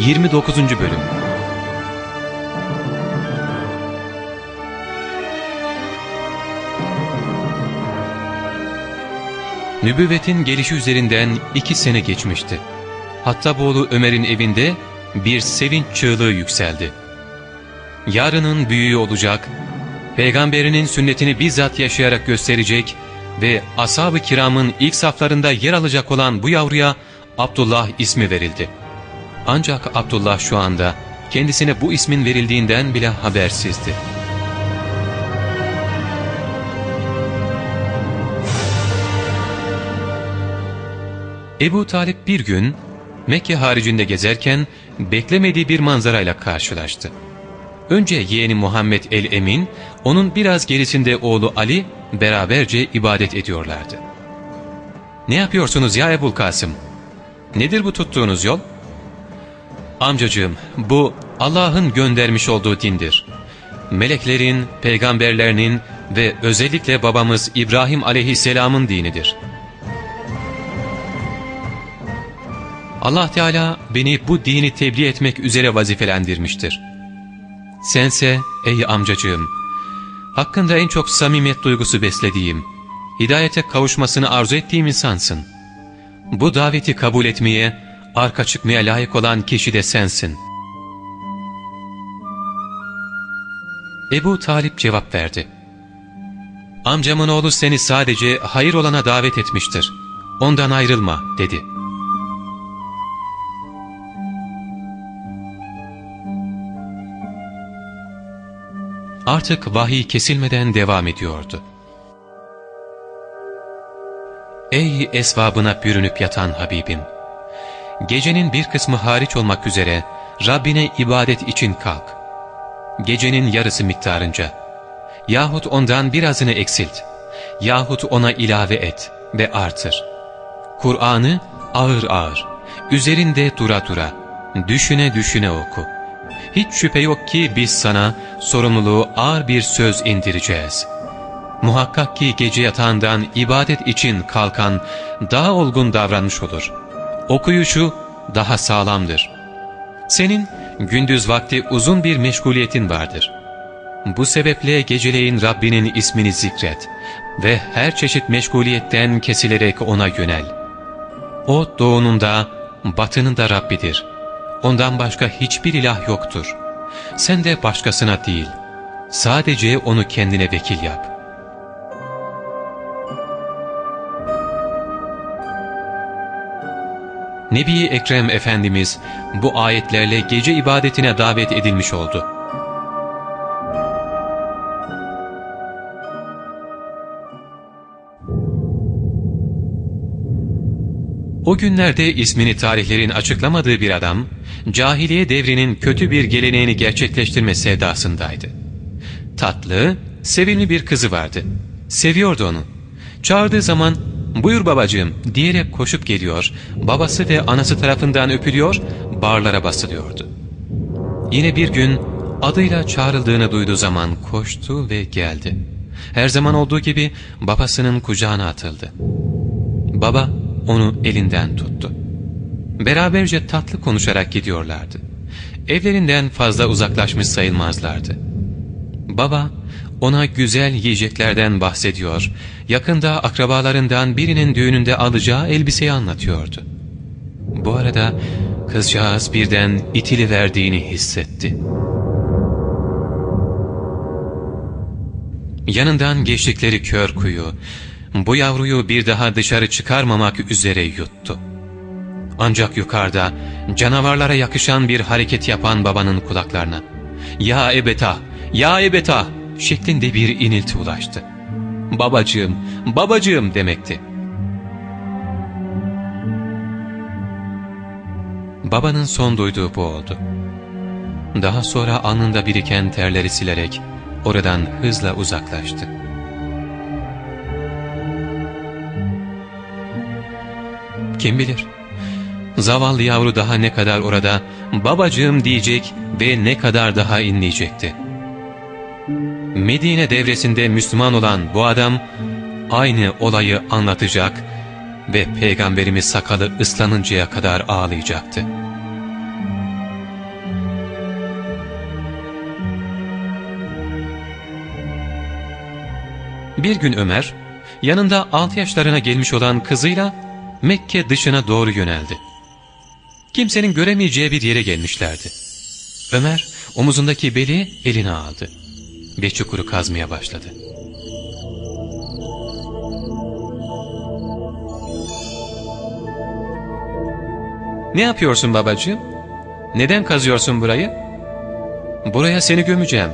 29. Bölüm Nübüvvetin gelişi üzerinden iki sene geçmişti. Hatta Boğlu Ömer'in evinde bir sevinç çığlığı yükseldi. Yarının büyüğü olacak, peygamberinin sünnetini bizzat yaşayarak gösterecek ve ashab-ı kiramın ilk saflarında yer alacak olan bu yavruya Abdullah ismi verildi. Ancak Abdullah şu anda kendisine bu ismin verildiğinden bile habersizdi. Ebu Talip bir gün Mekke haricinde gezerken beklemediği bir manzarayla karşılaştı. Önce yeğeni Muhammed el-Emin, onun biraz gerisinde oğlu Ali beraberce ibadet ediyorlardı. ''Ne yapıyorsunuz ya Ebul Kasım? Nedir bu tuttuğunuz yol?'' ''Amcacığım, bu Allah'ın göndermiş olduğu dindir. Meleklerin, peygamberlerinin ve özellikle babamız İbrahim aleyhisselamın dinidir.'' Allah Teala beni bu dini tebliğ etmek üzere vazifelendirmiştir. Sense ey amcacığım, hakkında en çok samimiyet duygusu beslediğim, hidayete kavuşmasını arzu ettiğim insansın. Bu daveti kabul etmeye, arka çıkmaya layık olan kişi de sensin. Ebu Talip cevap verdi. Amcamın oğlu seni sadece hayır olana davet etmiştir. Ondan ayrılma dedi. artık vahiy kesilmeden devam ediyordu. Ey esvabına bürünüp yatan Habibim! Gecenin bir kısmı hariç olmak üzere Rabbine ibadet için kalk. Gecenin yarısı miktarınca. Yahut ondan birazını eksilt. Yahut ona ilave et ve artır. Kur'an'ı ağır ağır, üzerinde dura dura, düşüne düşüne oku.'' Hiç şüphe yok ki biz sana sorumluluğu ağır bir söz indireceğiz. Muhakkak ki gece yatağından ibadet için kalkan daha olgun davranmış olur. Okuyuşu daha sağlamdır. Senin gündüz vakti uzun bir meşguliyetin vardır. Bu sebeple geceleyin Rabbinin ismini zikret ve her çeşit meşguliyetten kesilerek ona yönel. O doğunun da batının da Rabbidir.'' Ondan başka hiçbir ilah yoktur. Sen de başkasına değil, sadece onu kendine vekil yap. Nebi Ekrem Efendimiz bu ayetlerle gece ibadetine davet edilmiş oldu. O günlerde ismini tarihlerin açıklamadığı bir adam, cahiliye devrinin kötü bir geleneğini gerçekleştirme sevdasındaydı. Tatlı, sevimli bir kızı vardı. Seviyordu onu. Çağırdığı zaman buyur babacığım diyerek koşup geliyor, babası ve anası tarafından öpülüyor, barlara basılıyordu. Yine bir gün adıyla çağrıldığını duyduğu zaman koştu ve geldi. Her zaman olduğu gibi babasının kucağına atıldı. Baba onu elinden tuttu. Beraberce tatlı konuşarak gidiyorlardı. Evlerinden fazla uzaklaşmış sayılmazlardı. Baba ona güzel yiyeceklerden bahsediyor, yakında akrabalarından birinin düğününde alacağı elbiseyi anlatıyordu. Bu arada kızcağız birden itili verdiğini hissetti. Yanından geçtikleri kör kuyu, bu yavruyu bir daha dışarı çıkarmamak üzere yuttu. Ancak yukarıda canavarlara yakışan bir hareket yapan babanın kulaklarına ''Ya ebeta, ya ebeta'' şeklinde bir inilti ulaştı. ''Babacığım, babacığım'' demekti. Babanın son duyduğu bu oldu. Daha sonra alnında biriken terleri silerek oradan hızla uzaklaştı. Kim bilir? Zavallı yavru daha ne kadar orada babacığım diyecek ve ne kadar daha inleyecekti. Medine devresinde Müslüman olan bu adam aynı olayı anlatacak ve Peygamberimiz sakalı ıslanıncaya kadar ağlayacaktı. Bir gün Ömer, yanında 6 yaşlarına gelmiş olan kızıyla Mekke dışına doğru yöneldi. Kimsenin göremeyeceği bir yere gelmişlerdi. Ömer omuzundaki beli eline aldı ve çukuru kazmaya başladı. Ne yapıyorsun babacığım? Neden kazıyorsun burayı? Buraya seni gömeceğim.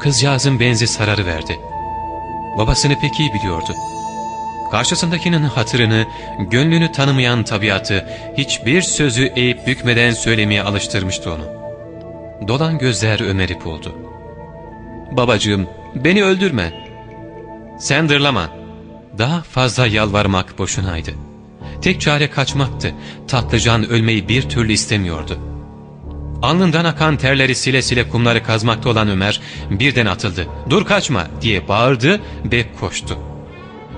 Kızcağızın benzi sararı verdi. Babasını pek iyi biliyordu. Karşısındakinin hatırını, gönlünü tanımayan tabiatı, hiçbir sözü eğip bükmeden söylemeye alıştırmıştı onu. Dolan gözler Ömer'i buldu. ''Babacığım, beni öldürme.'' ''Sen dırlama.'' Daha fazla yalvarmak boşunaydı. Tek çare kaçmaktı. Tatlıcan ölmeyi bir türlü istemiyordu. Alnından akan terleri sile sile kumları kazmakta olan Ömer birden atıldı. ''Dur kaçma!'' diye bağırdı ve koştu.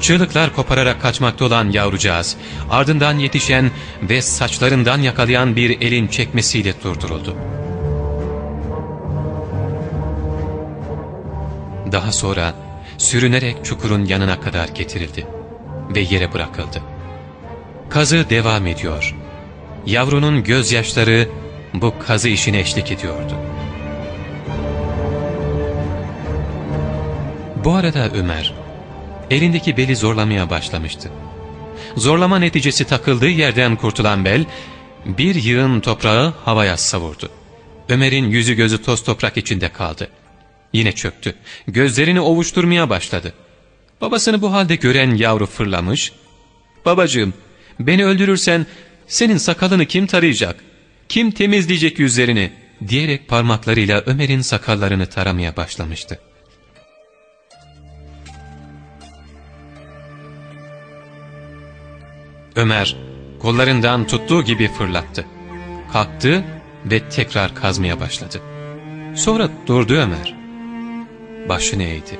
Çığlıklar kopararak kaçmakta olan yavrucağız, ardından yetişen ve saçlarından yakalayan bir elin çekmesiyle durduruldu. Daha sonra sürünerek çukurun yanına kadar getirildi ve yere bırakıldı. Kazı devam ediyor. Yavrunun gözyaşları bu kazı işine eşlik ediyordu. Bu arada Ömer, elindeki beli zorlamaya başlamıştı. Zorlama neticesi takıldığı yerden kurtulan bel, bir yığın toprağı havaya savurdu. Ömer'in yüzü gözü toz toprak içinde kaldı. Yine çöktü. Gözlerini ovuşturmaya başladı. Babasını bu halde gören yavru fırlamış. ''Babacığım, beni öldürürsen senin sakalını kim tarayacak? Kim temizleyecek yüzlerini?'' diyerek parmaklarıyla Ömer'in sakallarını taramaya başlamıştı. Ömer kollarından tuttuğu gibi fırlattı. Kalktı ve tekrar kazmaya başladı. Sonra durdu Ömer. Başını eğdi.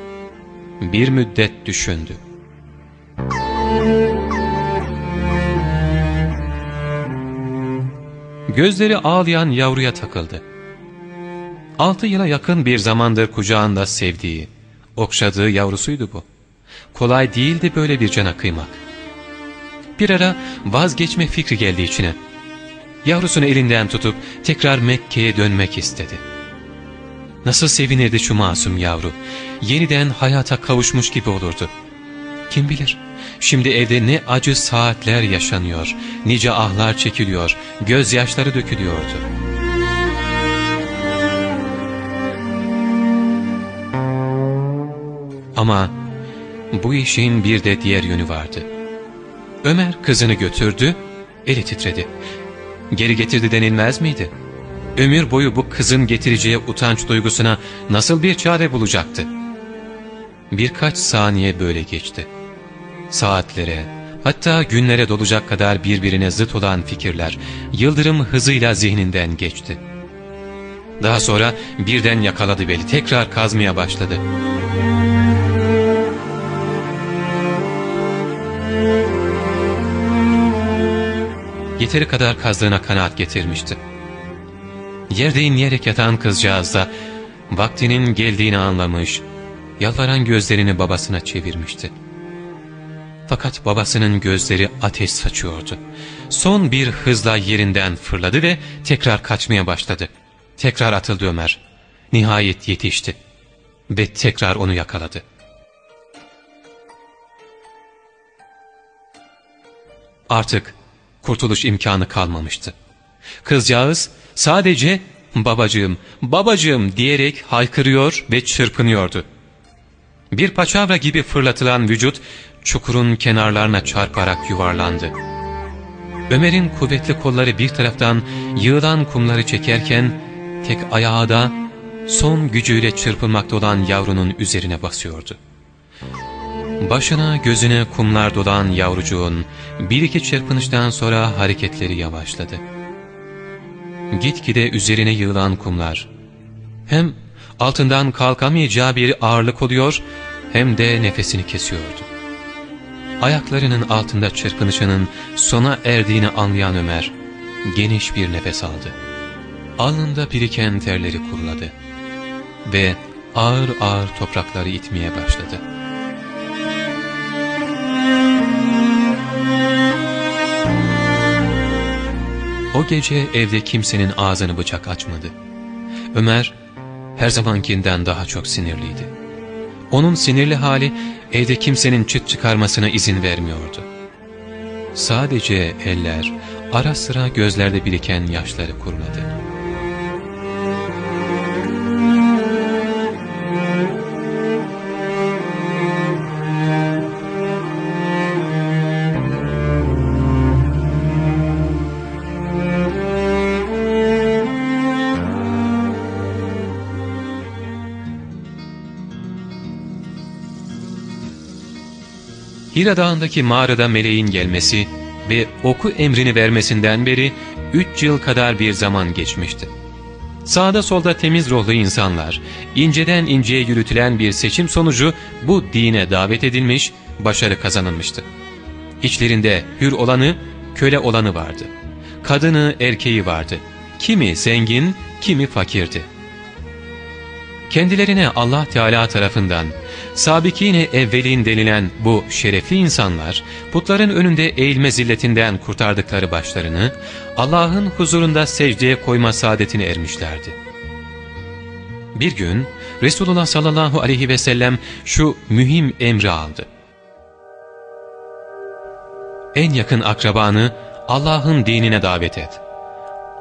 Bir müddet düşündü. Gözleri ağlayan yavruya takıldı. Altı yıla yakın bir zamandır kucağında sevdiği, okşadığı yavrusuydu bu. Kolay değildi böyle bir cana kıymak. Bir ara vazgeçme fikri geldi içine. Yavrusunu elinden tutup tekrar Mekke'ye dönmek istedi. Nasıl sevinirdi şu masum yavru. Yeniden hayata kavuşmuş gibi olurdu. Kim bilir şimdi evde ne acı saatler yaşanıyor, nice ahlar çekiliyor, gözyaşları dökülüyordu. Ama bu işin bir de diğer yönü vardı. Ömer kızını götürdü, eli titredi. Geri getirdi denilmez miydi? Ömür boyu bu kızın getireceği utanç duygusuna nasıl bir çare bulacaktı? Birkaç saniye böyle geçti. Saatlere, hatta günlere dolacak kadar birbirine zıt olan fikirler yıldırım hızıyla zihninden geçti. Daha sonra birden yakaladı beli, tekrar kazmaya başladı. Yeteri kadar kazdığına kanaat getirmişti. Yerde inleyerek yatan kızcağız da vaktinin geldiğini anlamış, yalvaran gözlerini babasına çevirmişti. Fakat babasının gözleri ateş saçıyordu. Son bir hızla yerinden fırladı ve tekrar kaçmaya başladı. Tekrar atıldı Ömer. Nihayet yetişti ve tekrar onu yakaladı. Artık kurtuluş imkanı kalmamıştı. Kızcağız sadece babacığım, babacığım diyerek haykırıyor ve çırpınıyordu. Bir paçavra gibi fırlatılan vücut çukurun kenarlarına çarparak yuvarlandı. Ömer'in kuvvetli kolları bir taraftan yığılan kumları çekerken tek ayağı da son gücüyle çırpılmakta olan yavrunun üzerine basıyordu. Başına gözüne kumlar dolan yavrucuğun bir iki çırpınıştan sonra hareketleri yavaşladı. Gitgide üzerine yığılan kumlar hem altından kalkamayacağı bir ağırlık oluyor hem de nefesini kesiyordu. Ayaklarının altında çırpınışının sona erdiğini anlayan Ömer geniş bir nefes aldı. Alnında biriken terleri kuruladı ve ağır ağır toprakları itmeye başladı. O gece evde kimsenin ağzını bıçak açmadı. Ömer her zamankinden daha çok sinirliydi. Onun sinirli hali evde kimsenin çıt çıkarmasına izin vermiyordu. Sadece eller ara sıra gözlerde biriken yaşları kuruladı. Hira Dağı'ndaki mağarada meleğin gelmesi ve oku emrini vermesinden beri üç yıl kadar bir zaman geçmişti. Sağda solda temiz ruhlu insanlar, inceden inceye yürütülen bir seçim sonucu bu dine davet edilmiş, başarı kazanılmıştı. İçlerinde hür olanı, köle olanı vardı. Kadını, erkeği vardı. Kimi zengin, kimi fakirdi. Kendilerine Allah Teala tarafından Sabikine evvelin denilen bu şerefli insanlar putların önünde eğilme zilletinden kurtardıkları başlarını Allah'ın huzurunda secdeye koyma saadetini ermişlerdi. Bir gün Resulullah sallallahu aleyhi ve sellem şu mühim emri aldı. En yakın akrabanı Allah'ın dinine davet et.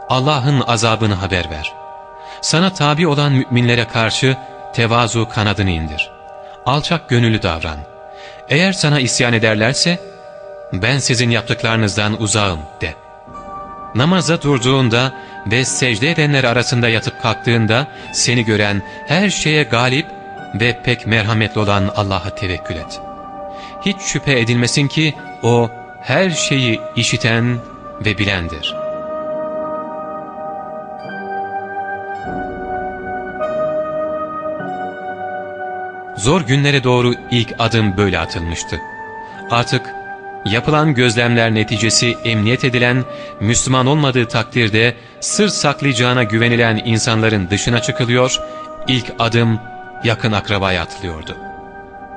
Allah'ın azabını haber ver. Sana tabi olan müminlere karşı tevazu kanadını indir alçak gönüllü davran. Eğer sana isyan ederlerse, ben sizin yaptıklarınızdan uzağım de. Namaza durduğunda ve secde edenler arasında yatıp kalktığında seni gören her şeye galip ve pek merhametli olan Allah'a tevekkül et. Hiç şüphe edilmesin ki O her şeyi işiten ve bilendir.'' Zor günlere doğru ilk adım böyle atılmıştı. Artık yapılan gözlemler neticesi emniyet edilen, Müslüman olmadığı takdirde sır saklayacağına güvenilen insanların dışına çıkılıyor, ilk adım yakın akrabaya atılıyordu.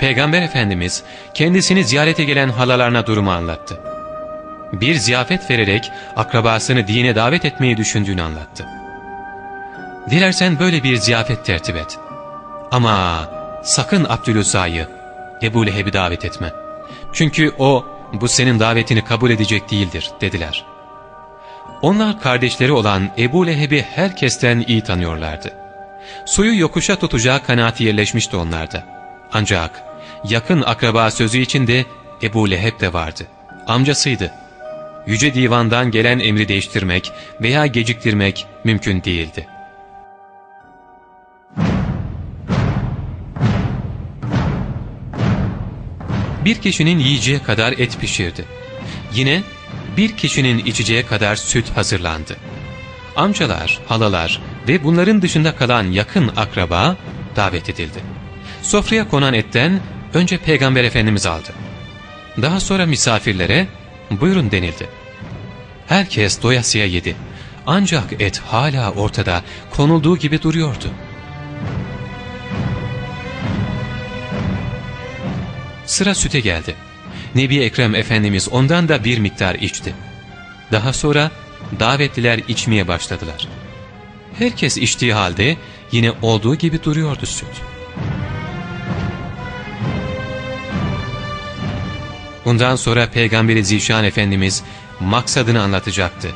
Peygamber Efendimiz kendisini ziyarete gelen halalarına durumu anlattı. Bir ziyafet vererek akrabasını dine davet etmeyi düşündüğünü anlattı. Dilersen böyle bir ziyafet tertip et. Ama sakın Abdülüzza'yı, Ebu Leheb'i davet etme. Çünkü o bu senin davetini kabul edecek değildir dediler. Onlar kardeşleri olan Ebu Leheb'i herkesten iyi tanıyorlardı. Suyu yokuşa tutacağı kanaati yerleşmişti onlarda. Ancak yakın akraba sözü içinde Ebu Leheb de vardı. Amcasıydı. Yüce divandan gelen emri değiştirmek veya geciktirmek mümkün değildi. Bir kişinin yiyeceği kadar et pişirdi. Yine bir kişinin içeceği kadar süt hazırlandı. Amcalar, halalar ve bunların dışında kalan yakın akraba davet edildi. Sofraya konan etten önce Peygamber Efendimiz aldı. Daha sonra misafirlere buyurun denildi. Herkes doyasıya yedi. Ancak et hala ortada konulduğu gibi duruyordu. Sıra süte geldi. Nebi Ekrem Efendimiz ondan da bir miktar içti. Daha sonra davetliler içmeye başladılar. Herkes içtiği halde yine olduğu gibi duruyordu süt. Bundan sonra Peygamberi Zişan Efendimiz maksadını anlatacaktı.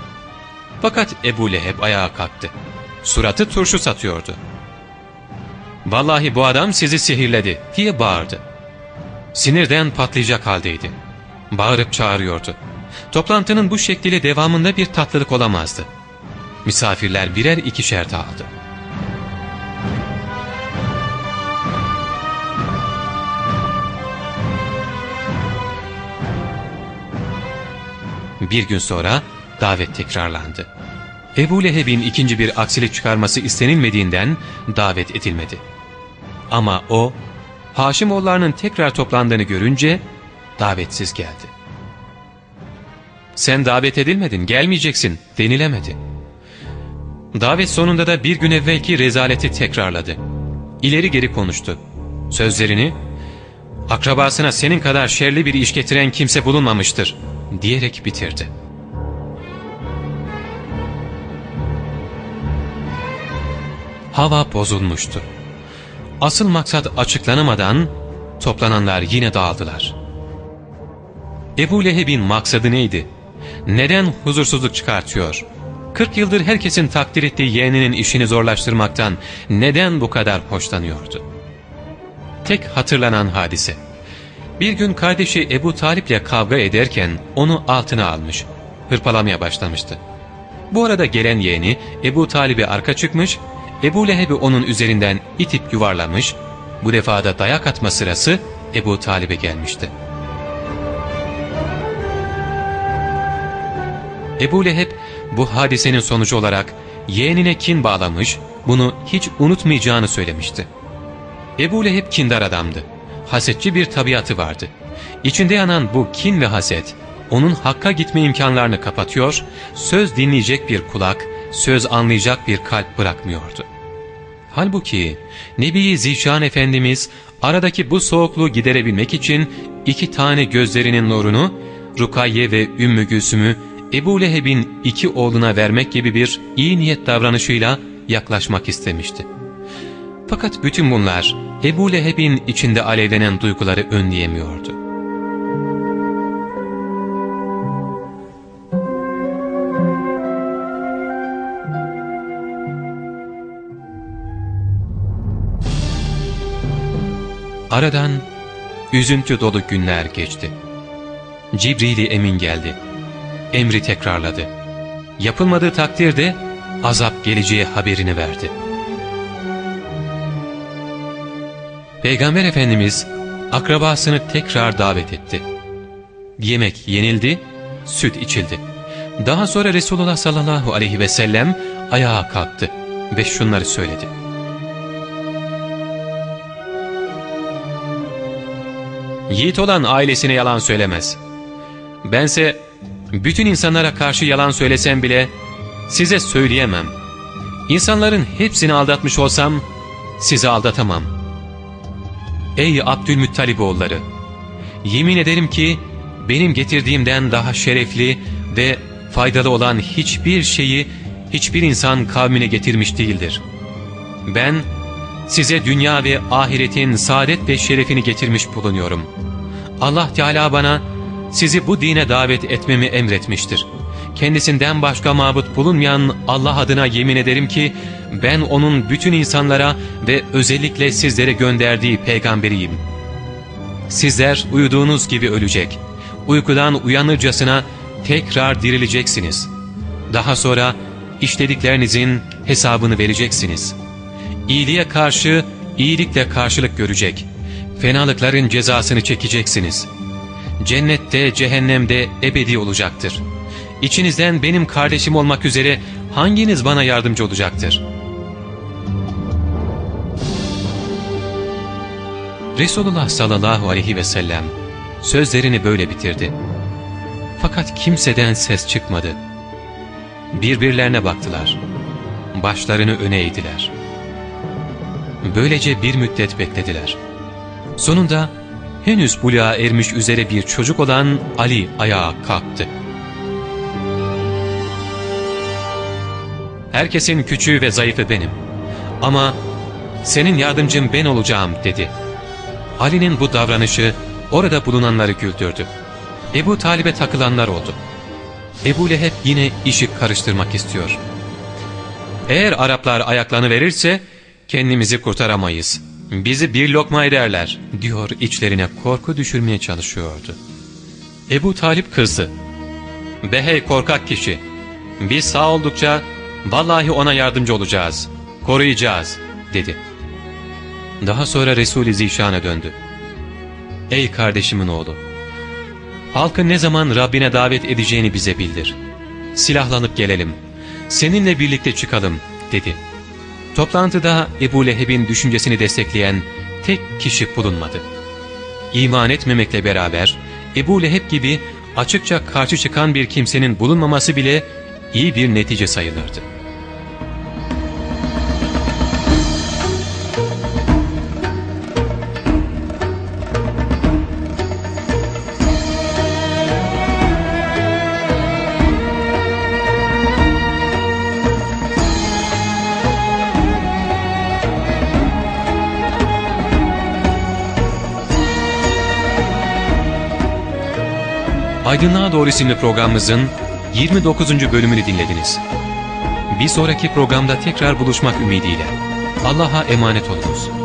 Fakat Ebu Leheb ayağa kalktı. Suratı turşu satıyordu. ''Vallahi bu adam sizi sihirledi.'' diye bağırdı. Sinirden patlayacak haldeydi. Bağırıp çağırıyordu. Toplantının bu şekliyle devamında bir tatlılık olamazdı. Misafirler birer ikişer dağıldı. Bir gün sonra davet tekrarlandı. Ebu Leheb'in ikinci bir aksilik çıkarması istenilmediğinden davet edilmedi. Ama o Haşimoğullarının tekrar toplandığını görünce davetsiz geldi. Sen davet edilmedin, gelmeyeceksin denilemedi. Davet sonunda da bir gün evvelki rezaleti tekrarladı. ileri geri konuştu. Sözlerini, akrabasına senin kadar şerli bir iş getiren kimse bulunmamıştır diyerek bitirdi. Hava bozulmuştu. Asıl maksat açıklanamadan toplananlar yine dağıldılar. Ebu Leheb'in maksadı neydi? Neden huzursuzluk çıkartıyor? 40 yıldır herkesin takdir ettiği yeğeninin işini zorlaştırmaktan neden bu kadar hoşlanıyordu? Tek hatırlanan hadise. Bir gün kardeşi Ebu Talip'le kavga ederken onu altına almış, hırpalamaya başlamıştı. Bu arada gelen yeğeni Ebu Talip'e arka çıkmış, Ebu Leheb'i onun üzerinden itip yuvarlamış, bu defada dayak atma sırası Ebu Talib'e gelmişti. Ebu Leheb bu hadisenin sonucu olarak yeğenine kin bağlamış, bunu hiç unutmayacağını söylemişti. Ebu Leheb kindar adamdı. Hasetçi bir tabiatı vardı. İçinde yanan bu kin ve haset, onun hakka gitme imkanlarını kapatıyor, söz dinleyecek bir kulak, söz anlayacak bir kalp bırakmıyordu. Halbuki Nebi Zişan Efendimiz aradaki bu soğukluğu giderebilmek için iki tane gözlerinin nurunu Rukayye ve Ümmü Gülsüm'ü Ebu Leheb'in iki oğluna vermek gibi bir iyi niyet davranışıyla yaklaşmak istemişti. Fakat bütün bunlar Ebu Leheb'in içinde alevlenen duyguları önleyemiyordu. Aradan üzüntü dolu günler geçti. Cibril-i Emin geldi. Emri tekrarladı. Yapılmadığı takdirde azap geleceği haberini verdi. Peygamber Efendimiz akrabasını tekrar davet etti. Yemek yenildi, süt içildi. Daha sonra Resulullah sallallahu aleyhi ve sellem ayağa kalktı ve şunları söyledi. Yiğit olan ailesine yalan söylemez. Bense bütün insanlara karşı yalan söylesem bile size söyleyemem. İnsanların hepsini aldatmış olsam sizi aldatamam. Ey Abdülmuttalib oğulları! Yemin ederim ki benim getirdiğimden daha şerefli ve faydalı olan hiçbir şeyi hiçbir insan kavmine getirmiş değildir. Ben size dünya ve ahiretin saadet ve şerefini getirmiş bulunuyorum. Allah Teala bana sizi bu dine davet etmemi emretmiştir. Kendisinden başka mabut bulunmayan Allah adına yemin ederim ki ben onun bütün insanlara ve özellikle sizlere gönderdiği peygamberiyim. Sizler uyuduğunuz gibi ölecek, uykudan uyanırcasına tekrar dirileceksiniz. Daha sonra işlediklerinizin hesabını vereceksiniz. İyiliğe karşı iyilikle karşılık görecek, fenalıkların cezasını çekeceksiniz. Cennette, cehennemde ebedi olacaktır. İçinizden benim kardeşim olmak üzere hanginiz bana yardımcı olacaktır? Resulullah sallallahu aleyhi ve sellem sözlerini böyle bitirdi. Fakat kimseden ses çıkmadı. Birbirlerine baktılar. Başlarını öne eğdiler. Böylece bir müddet beklediler. Sonunda henüz buluğa ermiş üzere bir çocuk olan Ali ayağa kalktı. Herkesin küçüğü ve zayıfı benim. Ama senin yardımcın ben olacağım dedi. Ali'nin bu davranışı orada bulunanları güldürdü. Ebu Talib'e takılanlar oldu. Ebu Leheb yine işi karıştırmak istiyor. Eğer Araplar ayaklarını verirse kendimizi kurtaramayız. Bizi bir lokma ederler diyor içlerine korku düşürmeye çalışıyordu. Ebu Talip kızdı. Behey korkak kişi. Biz sağ oldukça vallahi ona yardımcı olacağız, koruyacağız dedi. Daha sonra Resul-i Zişan'a döndü. Ey kardeşimin oğlu! Halkı ne zaman Rabbine davet edeceğini bize bildir. Silahlanıp gelelim. Seninle birlikte çıkalım dedi. Toplantıda Ebu Leheb'in düşüncesini destekleyen tek kişi bulunmadı. İman etmemekle beraber Ebu Leheb gibi açıkça karşı çıkan bir kimsenin bulunmaması bile iyi bir netice sayılırdı. Aydınlığa Doğru isimli programımızın 29. bölümünü dinlediniz. Bir sonraki programda tekrar buluşmak ümidiyle. Allah'a emanet olunuz.